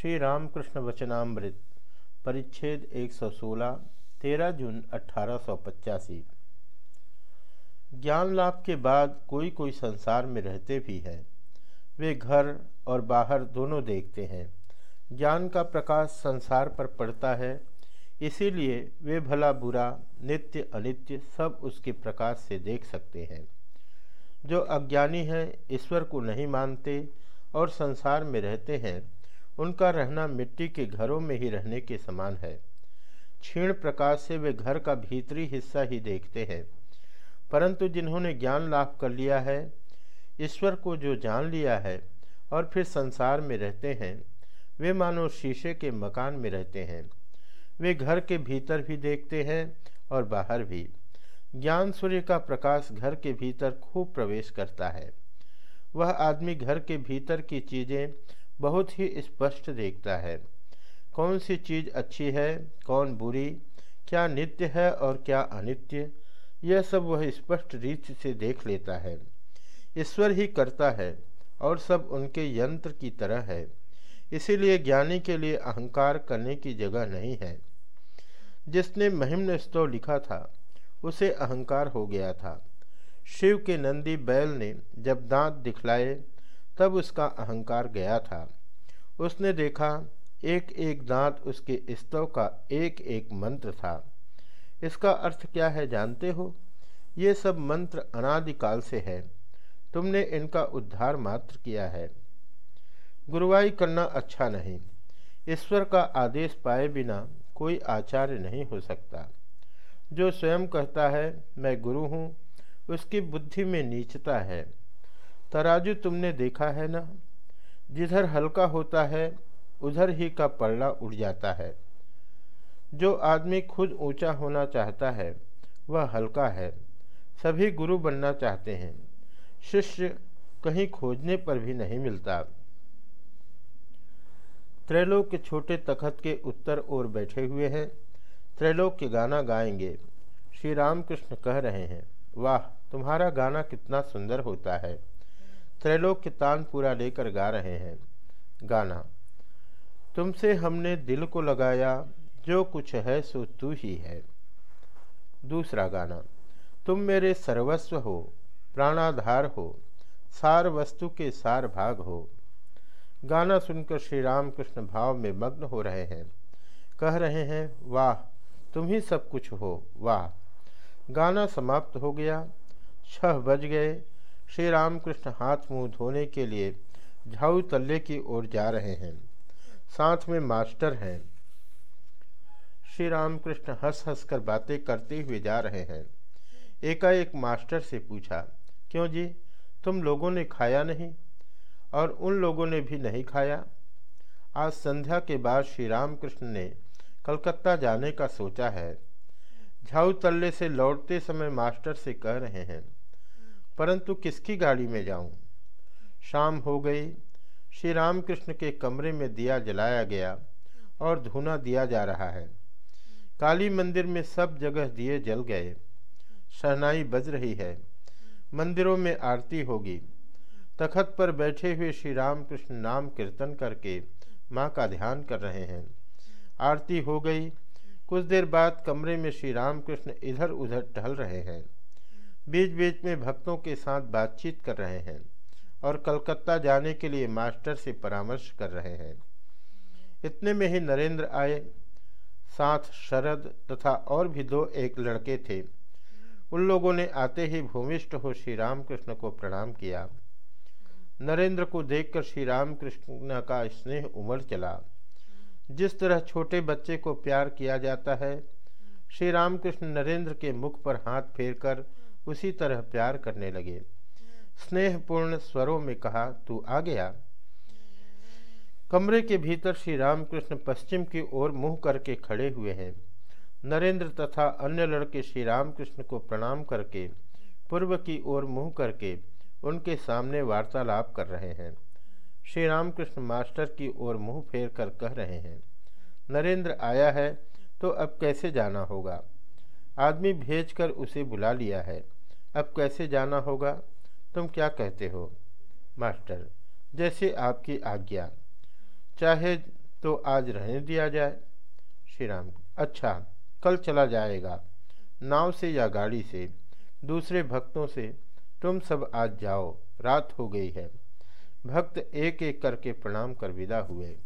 श्री रामकृष्ण वचनामृत परिच्छेद 116 13 जून अठारह ज्ञान लाभ के बाद कोई कोई संसार में रहते भी हैं। वे घर और बाहर दोनों देखते हैं। ज्ञान का प्रकाश संसार पर पड़ता है, इसीलिए वे भला बुरा, नित्य अनित्य सब उसके प्रकाश से देख सकते हैं। जो अज्ञानी हैं, ईश्वर को नहीं मानते और संसार में रहते हैं उनका रहना मिट्टी के घरों में ही रहने के समान है। क्षीण प्रकाश से वे घर का भीतरी हिस्सा ही देखते हैं। परंतु जिन्होंने ज्ञान लाभ कर लिया है, ईश्वर को जो जान लिया है और फिर संसार में रहते हैं, वे मानो शीशे के मकान में रहते हैं। वे घर के भीतर भी देखते हैं और बाहर भी। ज्ञान सूर्य का प्रकाश घर के भीतर खूब प्रवेश करता है। वह आदमी घर के भीतर की चीज़ें बहुत ही स्पष्ट देखता है। कौन सी चीज़ अच्छी है, कौन बुरी, क्या नित्य है और क्या अनित्य, यह सब वह स्पष्ट रीति से देख लेता है। ईश्वर ही करता है और सब उनके यंत्र की तरह है। इसीलिए ज्ञानी के लिए अहंकार करने की जगह नहीं है। जिसने महिम्न स्तव लिखा था, उसे अहंकार हो गया था। शिव के नंदी बैल ने जब दांत दिखलाए तब उसका अहंकार गया था। उसने देखा एक एक दांत उसके स्तव का एक एक मंत्र था। इसका अर्थ क्या है जानते हो? ये सब मंत्र अनादिकाल से है। तुमने इनका उद्धार मात्र किया है। गुरुवाई करना अच्छा नहीं। ईश्वर का आदेश पाए बिना कोई आचार्य नहीं हो सकता। जो स्वयं कहता है, मैं गुरु हूँ, उसकी बुद्धि में नीचता है। तराजू तुमने देखा है ना? जिधर हल्का होता है, उधर ही का पल्ला उड़ जाता है। जो आदमी खुद ऊँचा होना चाहता है, वह हल्का है। सभी गुरु बनना चाहते हैं। शिष्य कहीं खोजने पर भी नहीं मिलता। त्रैलोक के छोटे तखत के उत्तर ओर बैठे हुए हैं। त्रैलोक के गाना गाएँगे। श्री रामकृष्ण कह रहे हैं, वाह, तुम्हारा गाना कितना सुंदर होता है। त्रैलोक के तान पूरा लेकर गा रहे हैं। गाना, तुमसे हमने दिल को लगाया, जो कुछ है सो तू ही है। दूसरा गाना, तुम मेरे सर्वस्व हो, प्राणाधार हो, सार वस्तु के सार भाग हो। गाना सुनकर श्री राम कृष्ण भाव में मग्न हो रहे हैं। कह रहे हैं, वाह, तुम ही सब कुछ हो, वाह। गाना समाप्त हो गया, छह बज गए श्री रामकृष्ण हाथ मुँह धोने के लिए झाऊ तल्ले की ओर जा रहे हैं। साथ में मास्टर हैं। श्री रामकृष्ण हंस हंस कर बातें करते हुए जा रहे हैं। एकाएक मास्टर से पूछा, क्यों जी, तुम लोगों ने खाया नहीं और उन लोगों ने भी नहीं खाया? आज संध्या के बाद श्री रामकृष्ण ने कलकत्ता जाने का सोचा है। झाऊ तल्ले से लौटते समय मास्टर से कह रहे हैं परंतु किसकी गाड़ी में जाऊँ? शाम हो गई। श्री रामकृष्ण के कमरे में दिया जलाया गया और धुना दिया जा रहा है। काली मंदिर में सब जगह दिए जल गए। शहनाई बज रही है। मंदिरों में आरती होगी। तखत पर बैठे हुए श्री रामकृष्ण नाम कीर्तन करके माँ का ध्यान कर रहे हैं। आरती हो गई। कुछ देर बाद कमरे में श्री रामकृष्ण इधर उधर टहल रहे हैं। बीच बीच में भक्तों के साथ बातचीत कर रहे हैं और कलकत्ता जाने के लिए मास्टर से परामर्श कर रहे हैं। इतने में ही नरेंद्र आए, साथ शरद तथा और भी दो एक लड़के थे। उन लोगों ने आते ही भूमिष्ठ हो श्री रामकृष्ण को प्रणाम किया। नरेंद्र को देखकर श्री रामकृष्ण का स्नेह उमड़ चला। जिस तरह छोटे बच्चे को प्यार किया जाता है, श्री रामकृष्ण नरेंद्र के मुख पर हाथ फेरकर उसी तरह प्यार करने लगे। स्नेहपूर्ण स्वरों में कहा, तू आ गया? कमरे के भीतर श्री रामकृष्ण पश्चिम की ओर मुँह करके खड़े हुए हैं। नरेंद्र तथा अन्य लड़के श्री रामकृष्ण को प्रणाम करके, पूर्व की ओर मुँह करके उनके सामने वार्तालाप कर रहे हैं। श्री रामकृष्ण मास्टर की ओर मुँह फेर कर कह रहे हैं, नरेंद्र आया है तो अब कैसे जाना होगा? आदमी भेजकर उसे बुला लिया है। अब कैसे जाना होगा? तुम क्या कहते हो? मास्टर, जैसे आपकी आज्ञा। चाहे तो आज रहने दिया जाए। श्री राम अच्छा कल चला जाएगा। नाव से या गाड़ी से? दूसरे भक्तों से? तुम सब आज जाओ, रात हो गई है। भक्त एक एक करके प्रणाम कर विदा हुए।